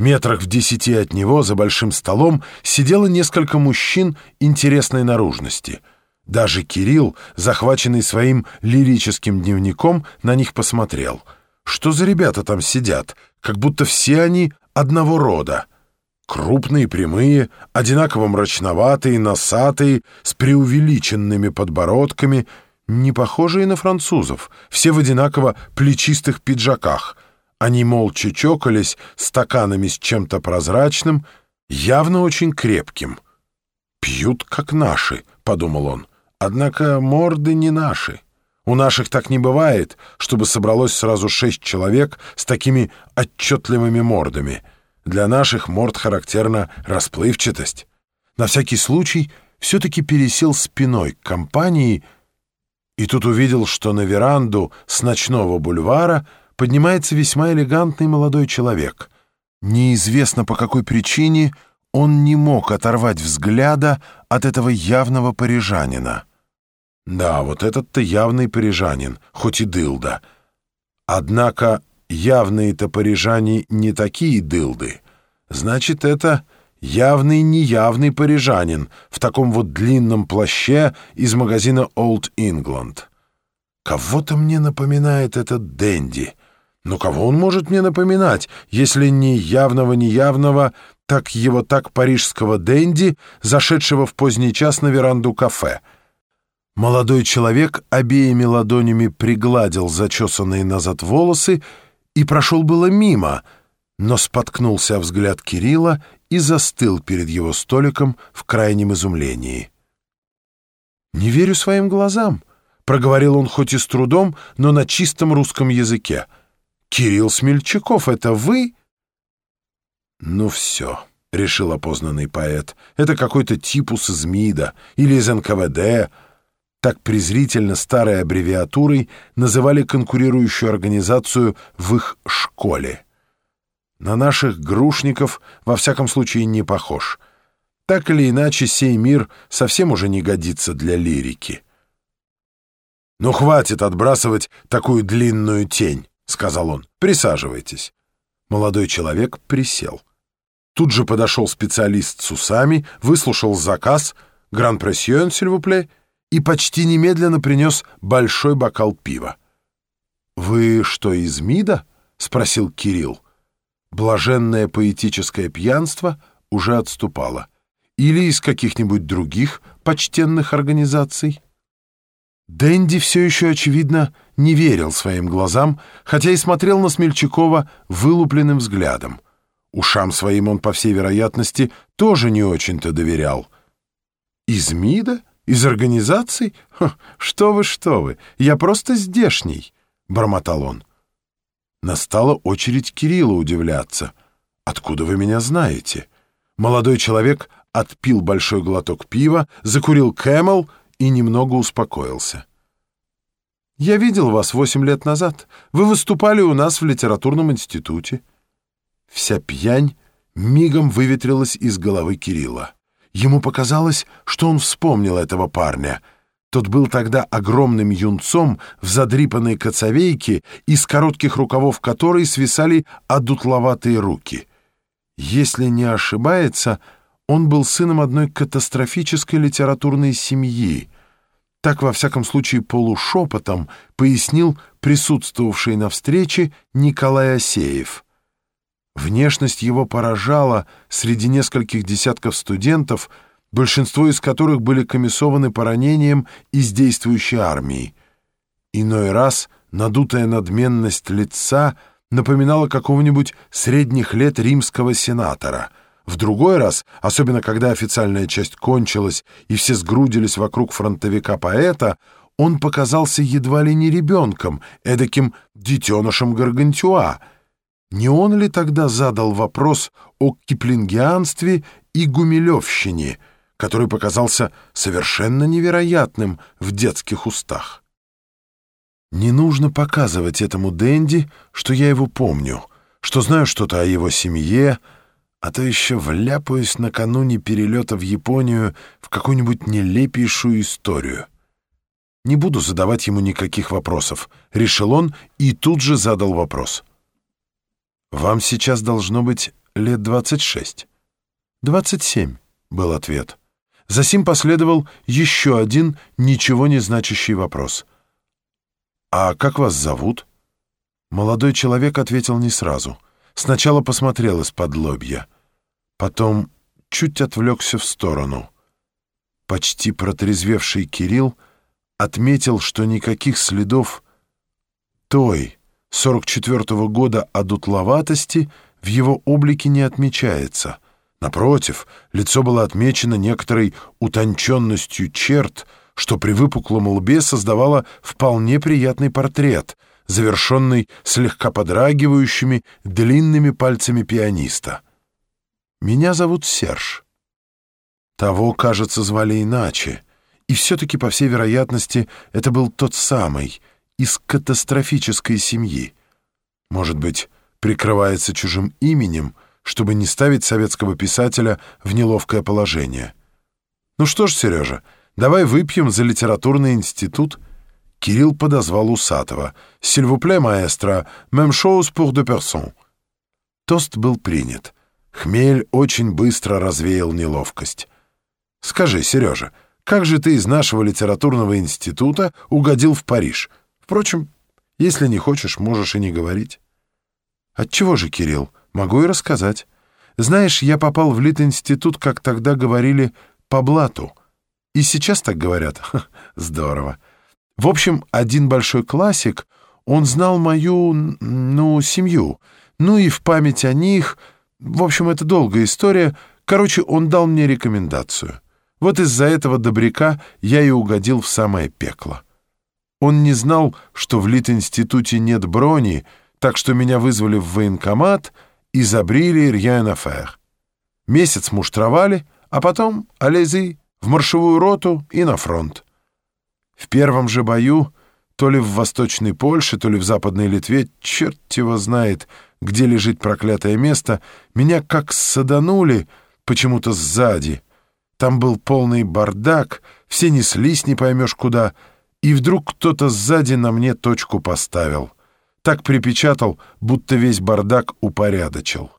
Метрах в десяти от него за большим столом сидело несколько мужчин интересной наружности. Даже Кирилл, захваченный своим лирическим дневником, на них посмотрел. Что за ребята там сидят? Как будто все они одного рода. Крупные, прямые, одинаково мрачноватые, носатые, с преувеличенными подбородками, не похожие на французов, все в одинаково плечистых пиджаках — они молча чокались стаканами с чем-то прозрачным, явно очень крепким. «Пьют, как наши», — подумал он. «Однако морды не наши. У наших так не бывает, чтобы собралось сразу шесть человек с такими отчетливыми мордами. Для наших морд характерна расплывчатость. На всякий случай все-таки пересел спиной к компании и тут увидел, что на веранду с ночного бульвара — поднимается весьма элегантный молодой человек. Неизвестно по какой причине он не мог оторвать взгляда от этого явного парижанина. Да, вот этот-то явный парижанин, хоть и дылда. Однако явные-то парижане не такие дылды. Значит, это явный неявный парижанин в таком вот длинном плаще из магазина Old England. Кого-то мне напоминает этот Дэнди — но кого он может мне напоминать, если не явного-неявного, так его так парижского денди, зашедшего в поздний час на веранду кафе? Молодой человек обеими ладонями пригладил зачесанные назад волосы и прошел было мимо, но споткнулся о взгляд Кирилла и застыл перед его столиком в крайнем изумлении. «Не верю своим глазам», — проговорил он хоть и с трудом, но на чистом русском языке — Кирилл Смельчаков, это вы?» «Ну все», — решил опознанный поэт, — «это какой-то типус из МИДа или из НКВД». Так презрительно старой аббревиатурой называли конкурирующую организацию в их школе. На наших грушников во всяком случае не похож. Так или иначе, сей мир совсем уже не годится для лирики. «Ну, хватит отбрасывать такую длинную тень», — сказал он. «Присаживайтесь». Молодой человек присел. Тут же подошел специалист с усами, выслушал заказ «Гран-прессион, сильвупле» и почти немедленно принес большой бокал пива. «Вы что, из МИДа?» — спросил Кирилл. Блаженное поэтическое пьянство уже отступало. Или из каких-нибудь других почтенных организаций? Дэнди все еще, очевидно, не верил своим глазам, хотя и смотрел на Смельчакова вылупленным взглядом. Ушам своим он, по всей вероятности, тоже не очень-то доверял. «Из МИДа? Из организаций? Ха, что вы, что вы! Я просто здешний!» — бормотал он. Настала очередь Кирилла удивляться. «Откуда вы меня знаете?» Молодой человек отпил большой глоток пива, закурил Camel — и немного успокоился. «Я видел вас восемь лет назад. Вы выступали у нас в литературном институте». Вся пьянь мигом выветрилась из головы Кирилла. Ему показалось, что он вспомнил этого парня. Тот был тогда огромным юнцом в задрипанной кацавейке, из коротких рукавов которой свисали одутловатые руки. Если не ошибается, он был сыном одной катастрофической литературной семьи. Так, во всяком случае, полушепотом пояснил присутствовавший на встрече Николай Осеев. Внешность его поражала среди нескольких десятков студентов, большинство из которых были комиссованы по ранениям из действующей армии. Иной раз надутая надменность лица напоминала какого-нибудь средних лет римского сенатора — в другой раз, особенно когда официальная часть кончилась и все сгрудились вокруг фронтовика-поэта, он показался едва ли не ребенком, эдаким детенышем Гаргантюа. Не он ли тогда задал вопрос о киплингианстве и гумилевщине, который показался совершенно невероятным в детских устах? Не нужно показывать этому Дэнди, что я его помню, что знаю что-то о его семье, а то еще вляпаюсь накануне перелета в Японию в какую-нибудь нелепейшую историю. Не буду задавать ему никаких вопросов, решил он и тут же задал вопрос. «Вам сейчас должно быть лет двадцать шесть. «Двадцать семь», — был ответ. Засим последовал еще один ничего не значащий вопрос. «А как вас зовут?» Молодой человек ответил не сразу. Сначала посмотрел из-под лобья. Потом чуть отвлекся в сторону. Почти протрезвевший Кирилл отметил, что никаких следов той 44-го года одутловатости в его облике не отмечается. Напротив, лицо было отмечено некоторой утонченностью черт, что при выпуклом лбе создавало вполне приятный портрет, завершенный слегка подрагивающими длинными пальцами пианиста. «Меня зовут Серж». Того, кажется, звали иначе. И все-таки, по всей вероятности, это был тот самый, из катастрофической семьи. Может быть, прикрывается чужим именем, чтобы не ставить советского писателя в неловкое положение. «Ну что ж, Сережа, давай выпьем за литературный институт». Кирилл подозвал Усатого. «Сильвупле, маэстро, même chose pour deux personnes». Тост был принят. Хмель очень быстро развеял неловкость. Скажи, Сережа, как же ты из нашего литературного института угодил в Париж? Впрочем, если не хочешь, можешь и не говорить. Отчего же, Кирилл? Могу и рассказать. Знаешь, я попал в Литинститут, как тогда говорили, по блату. И сейчас так говорят. Здорово. В общем, один большой классик, он знал мою, ну, семью. Ну и в память о них... В общем, это долгая история. Короче, он дал мне рекомендацию. Вот из-за этого добряка я и угодил в самое пекло. Он не знал, что в Литинституте нет брони, так что меня вызвали в военкомат и забрили рьян Месяц муштровали, а потом алези в маршевую роту и на фронт. В первом же бою, то ли в Восточной Польше, то ли в Западной Литве, черт его знает, где лежит проклятое место, меня как саданули почему-то сзади — там был полный бардак, все неслись не поймешь куда, и вдруг кто-то сзади на мне точку поставил. Так припечатал, будто весь бардак упорядочил.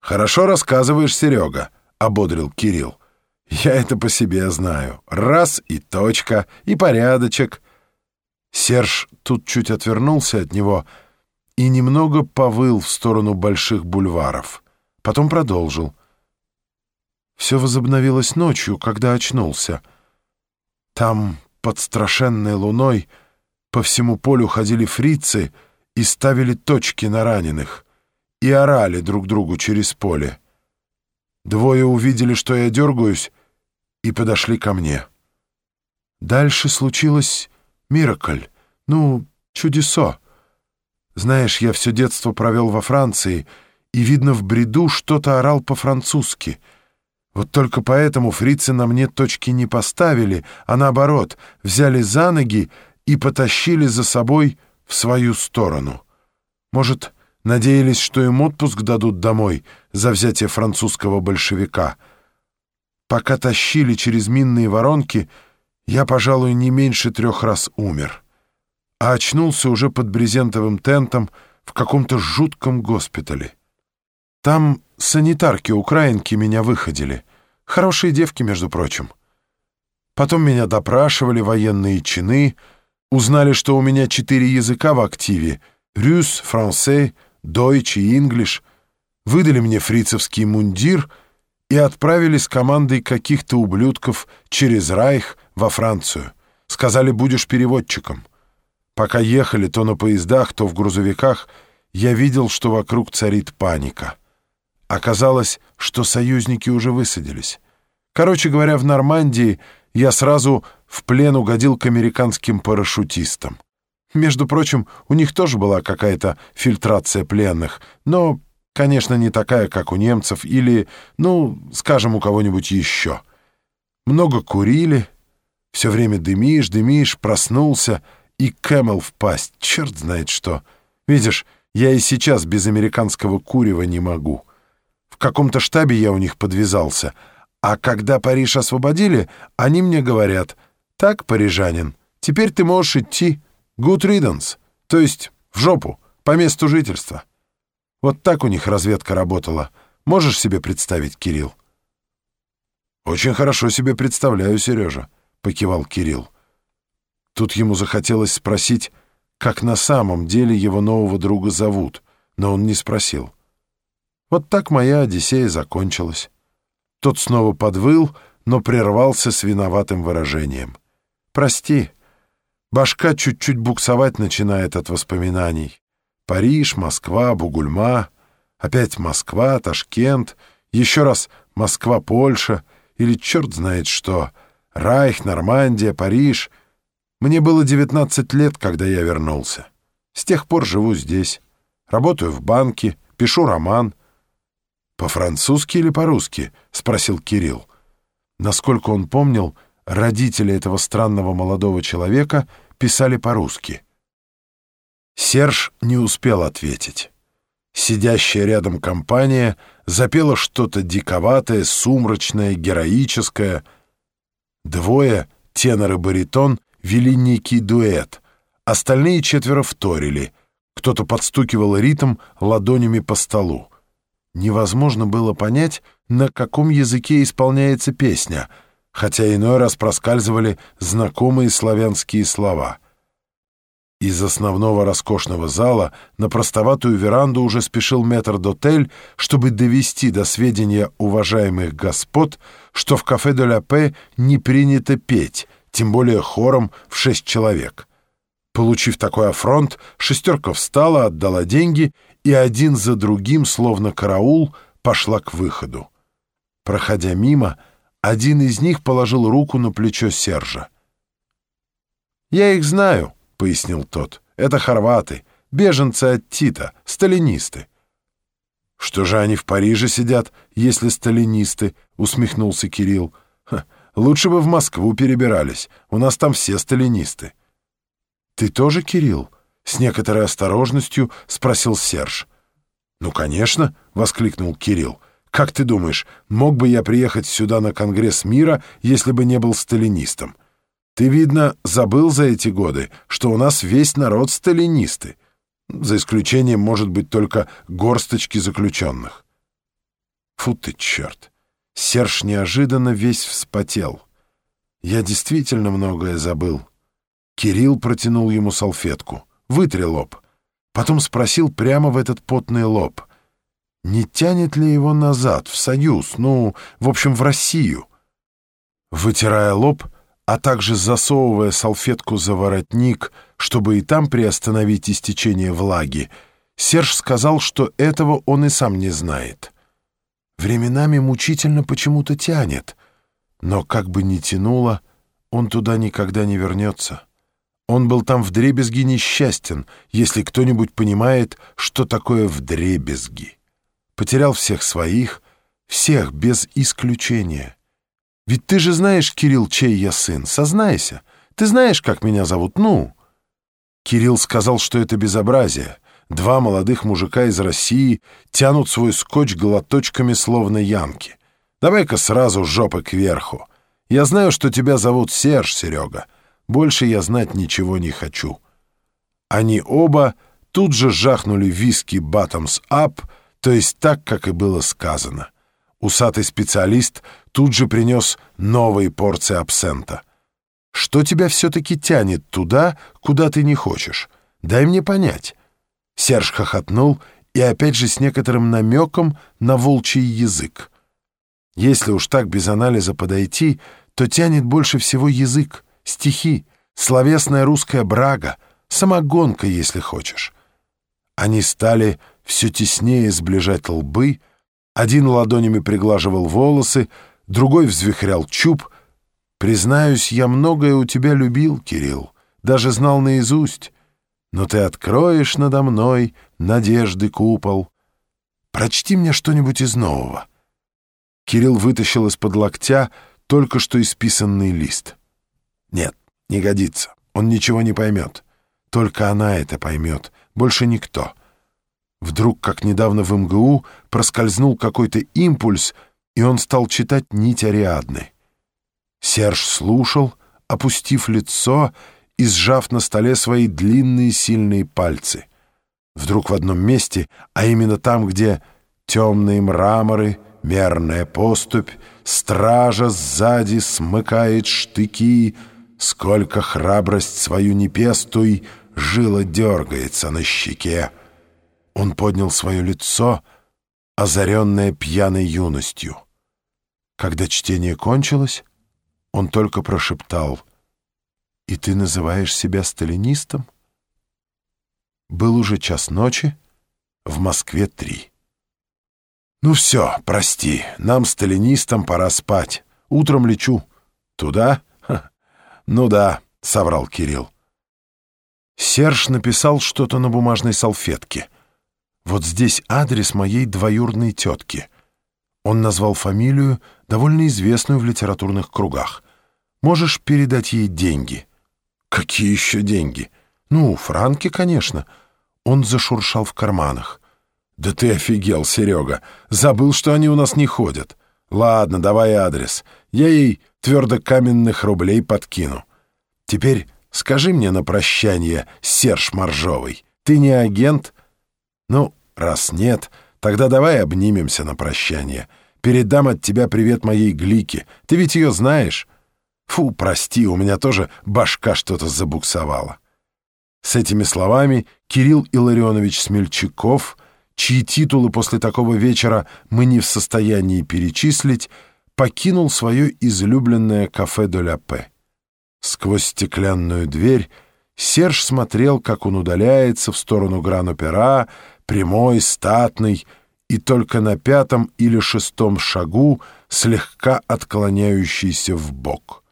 «Хорошо рассказываешь, Серега», — ободрил Кирилл. «Я это по себе знаю. Раз и точка, и порядочек». Серж тут чуть отвернулся от него и немного повыл в сторону больших бульваров. Потом продолжил — все возобновилось ночью, когда очнулся. Там, под страшенной луной, по всему полю ходили фрицы и ставили точки на раненых, и орали друг другу через поле. Двое увидели, что я дергаюсь, и подошли ко мне. Дальше случилось миракль, ну, чудесо. Знаешь, я все детство провел во Франции, и, видно, в бреду что-то орал по-французски — вот только поэтому фрицы на мне точки не поставили, а наоборот, взяли за ноги и потащили за собой в свою сторону. Может, надеялись, что им отпуск дадут домой за взятие французского большевика. Пока тащили через минные воронки, я, пожалуй, не меньше трех раз умер. А очнулся уже под брезентовым тентом в каком-то жутком госпитале. Там санитарки-украинки меня выходили. Хорошие девки, между прочим. Потом меня допрашивали военные чины, узнали, что у меня четыре языка в активе — рюс, францей, дойч и инглиш, выдали мне фрицевский мундир и отправили с командой каких-то ублюдков через Райх во Францию. Сказали, будешь переводчиком. Пока ехали то на поездах, то в грузовиках, я видел, что вокруг царит паника — Оказалось, что союзники уже высадились. Короче говоря, в Нормандии я сразу в плен угодил к американским парашютистам. Между прочим, у них тоже была какая-то фильтрация пленных, но, конечно, не такая, как у немцев или, ну, скажем, у кого-нибудь еще. Много курили, все время дымишь, дымишь, проснулся, и Camel в пасть, черт знает что. Видишь, я и сейчас без американского курева не могу». В каком-то штабе я у них подвизался. А когда Париж освободили, они мне говорят, «Так, парижанин, теперь ты можешь идти good riddance, то есть в жопу, по месту жительства». Вот так у них разведка работала. Можешь себе представить, Кирилл?» «Очень хорошо себе представляю, Сережа», — покивал Кирилл. Тут ему захотелось спросить, как на самом деле его нового друга зовут, но он не спросил. Вот так моя Одиссея закончилась. Тот снова подвыл, но прервался с виноватым выражением. «Прости, башка чуть-чуть буксовать начинает от воспоминаний. Париж, Москва, Бугульма, опять Москва, Ташкент, еще раз Москва, Польша или черт знает что, Райх, Нормандия, Париж. Мне было 19 лет, когда я вернулся. С тех пор живу здесь. Работаю в банке, пишу роман. «По-французски или по-русски?» — спросил Кирилл. Насколько он помнил, родители этого странного молодого человека писали по-русски. Серж не успел ответить. Сидящая рядом компания запела что-то диковатое, сумрачное, героическое. Двое, тенор и баритон, вели некий дуэт. Остальные четверо вторили. Кто-то подстукивал ритм ладонями по столу. Невозможно было понять, на каком языке исполняется песня, хотя иной раз проскальзывали знакомые славянские слова. Из основного роскошного зала на простоватую веранду уже спешил метр-дотель, чтобы довести до сведения уважаемых господ, что в кафе де ла Пе не принято петь, тем более хором в шесть человек. Получив такой афронт, шестерка встала, отдала деньги и один за другим, словно караул, пошла к выходу. Проходя мимо, один из них положил руку на плечо Сержа. «Я их знаю», — пояснил тот. «Это хорваты, беженцы от Тита, сталинисты». «Что же они в Париже сидят, если сталинисты?» — усмехнулся Кирилл. «Лучше бы в Москву перебирались, у нас там все сталинисты». «Ты тоже, Кирилл?» — с некоторой осторожностью спросил Серж. «Ну, конечно!» — воскликнул Кирилл. «Как ты думаешь, мог бы я приехать сюда на Конгресс мира, если бы не был сталинистом? Ты, видно, забыл за эти годы, что у нас весь народ сталинисты, за исключением, может быть, только горсточки заключенных». Фу ты, черт! Серж неожиданно весь вспотел. Я действительно многое забыл. Кирилл протянул ему салфетку. «Вытри лоб». Потом спросил прямо в этот потный лоб. Не тянет ли его назад, в Союз, ну, в общем, в Россию? Вытирая лоб, а также засовывая салфетку за воротник, чтобы и там приостановить истечение влаги, Серж сказал, что этого он и сам не знает. Временами мучительно почему-то тянет, но как бы ни тянуло, он туда никогда не вернется. Он был там вдребезги несчастен, если кто-нибудь понимает, что такое вдребезги. Потерял всех своих, всех без исключения. Ведь ты же знаешь, Кирилл, чей я сын, сознайся. Ты знаешь, как меня зовут, ну?» Кирилл сказал, что это безобразие. Два молодых мужика из России тянут свой скотч глоточками, словно янки. Давай-ка сразу жопы кверху. Я знаю, что тебя зовут Серж, Серега. Больше я знать ничего не хочу. Они оба тут же жахнули виски «Bottoms Up», то есть так, как и было сказано. Усатый специалист тут же принес новые порции абсента. «Что тебя все-таки тянет туда, куда ты не хочешь? Дай мне понять». Серж хохотнул и опять же с некоторым намеком на волчий язык. Если уж так без анализа подойти, то тянет больше всего язык стихи, словесная русская брага, самогонка, если хочешь. Они стали все теснее сближать лбы, один ладонями приглаживал волосы, другой взвихрял чуб. «Признаюсь, я многое у тебя любил, Кирилл, даже знал наизусть, но ты откроешь надо мной надежды купол. Прочти мне что-нибудь из нового». Кирилл вытащил из-под локтя только что исписанный лист — нет, не годится. Он ничего не поймет. Только она это поймет. Больше никто. Вдруг, как недавно в МГУ, проскользнул какой-то импульс, и он стал читать нить Ариадны. Серж слушал, опустив лицо и сжав на столе свои длинные сильные пальцы. Вдруг в одном месте, а именно там, где темные мраморы, мерная поступь, стража сзади смыкает штыки, сколько храбрость свою не пестуй, жила дергается на щеке. Он поднял свое лицо, озаренное пьяной юностью. Когда чтение кончилось, он только прошептал «И ты называешь себя сталинистом?» Был уже час ночи, в Москве три. «Ну все, прости, нам, сталинистам, пора спать. Утром лечу. Туда? Ха. Ну да», — соврал Кирилл. Серж написал что-то на бумажной салфетке. «Вот здесь адрес моей двоюродной тетки». Он назвал фамилию, довольно известную в литературных кругах. «Можешь передать ей деньги». «Какие еще деньги?» «Ну, франки, конечно». Он зашуршал в карманах. «Да ты офигел, Серега! Забыл, что они у нас не ходят. Ладно, давай адрес. Я ей твердокаменных рублей подкину. Теперь скажи мне на прощание, Серж Моржовый, ты не агент? Ну, раз нет, тогда давай обнимемся на прощание. Передам от тебя привет моей Глике. Ты ведь ее знаешь? Фу, прости, у меня тоже башка что-то забуксовала». С этими словами Кирилл Илларионович Смельчаков — чьи титулы после такого вечера мы не в состоянии перечислить, покинул свое излюбленное кафе «Де ля Пе». Сквозь стеклянную дверь Серж смотрел, как он удаляется в сторону Гран-Опера, прямой, статный, и только на пятом или шестом шагу слегка отклоняющийся в бок.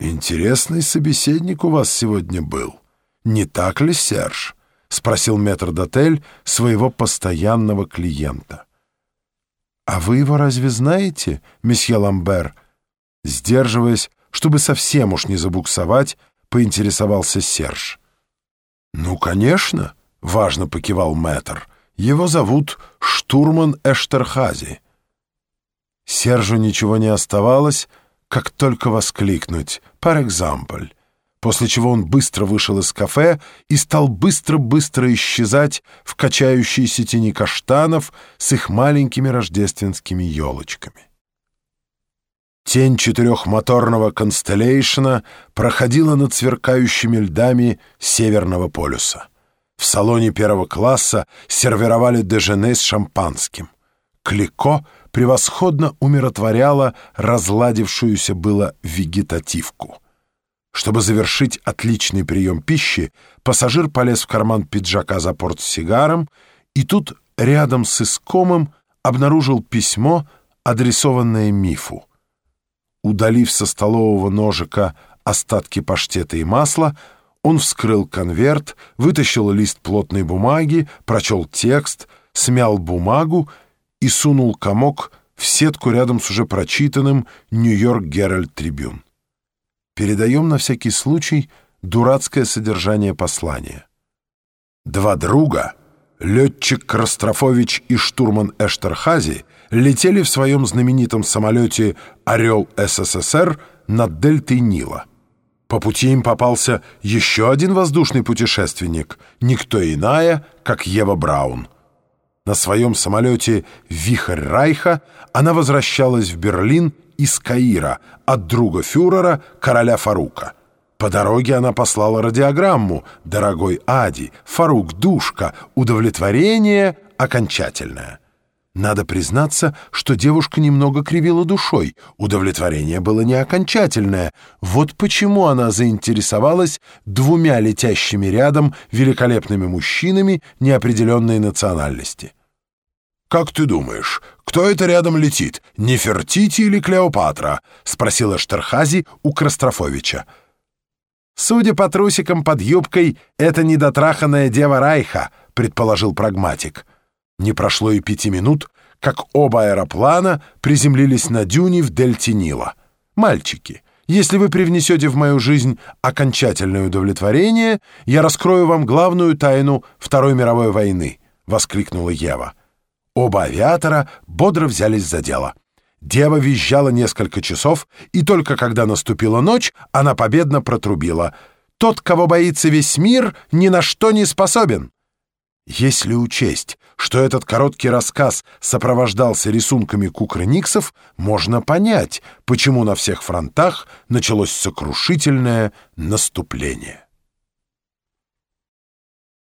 «Интересный собеседник у вас сегодня был, не так ли, Серж?» — спросил метрдотель своего постоянного клиента. «А вы его разве знаете, месье Ламбер?» Сдерживаясь, чтобы совсем уж не забуксовать, поинтересовался Серж. «Ну, конечно», — важно покивал мэтр. «Его зовут Штурман Эштерхази». Сержу ничего не оставалось, как только воскликнуть «Par exemple» после чего он быстро вышел из кафе и стал быстро-быстро исчезать в качающейся тени каштанов с их маленькими рождественскими елочками. Тень четырехмоторного «Констеллейшена» проходила над сверкающими льдами Северного полюса. В салоне первого класса сервировали дежене с шампанским. Клико превосходно умиротворяла разладившуюся было вегетативку — чтобы завершить отличный прием пищи, пассажир полез в карман пиджака за портсигаром, и тут рядом с искомым обнаружил письмо, адресованное мифу. Удалив со столового ножика остатки паштета и масла, он вскрыл конверт, вытащил лист плотной бумаги, прочел текст, смял бумагу и сунул комок в сетку рядом с уже прочитанным «Нью-Йорк Геральт Трибюн». Передаем на всякий случай дурацкое содержание послания. Два друга, летчик Крастрофович и штурман Эштерхази, летели в своем знаменитом самолете «Орел СССР» над дельтой Нила. По пути им попался еще один воздушный путешественник, никто иная, как Ева Браун. На своем самолете «Вихрь Райха» она возвращалась в Берлин из Каира от друга фюрера, короля Фарука. По дороге она послала радиограмму «Дорогой Ади, Фарук душка, удовлетворение окончательное». Надо признаться, что девушка немного кривила душой. Удовлетворение было не окончательное. Вот почему она заинтересовалась двумя летящими рядом великолепными мужчинами неопределенной национальности. «Как ты думаешь, кто это рядом летит, Нефертити или Клеопатра?» — спросила Штерхази у Крастрофовича. «Судя по трусикам под юбкой, это недотраханная дева Райха», — предположил прагматик. Не прошло и пяти минут, как оба аэроплана приземлились на дюне в дельте Нила. «Мальчики, если вы привнесете в мою жизнь окончательное удовлетворение, я раскрою вам главную тайну Второй мировой войны», — воскликнула Ева. Оба авиатора бодро взялись за дело. Дева визжала несколько часов, и только когда наступила ночь, она победно протрубила. «Тот, кого боится весь мир, ни на что не способен!» Если учесть, что этот короткий рассказ сопровождался рисунками кукрыниксов, можно понять, почему на всех фронтах началось сокрушительное наступление.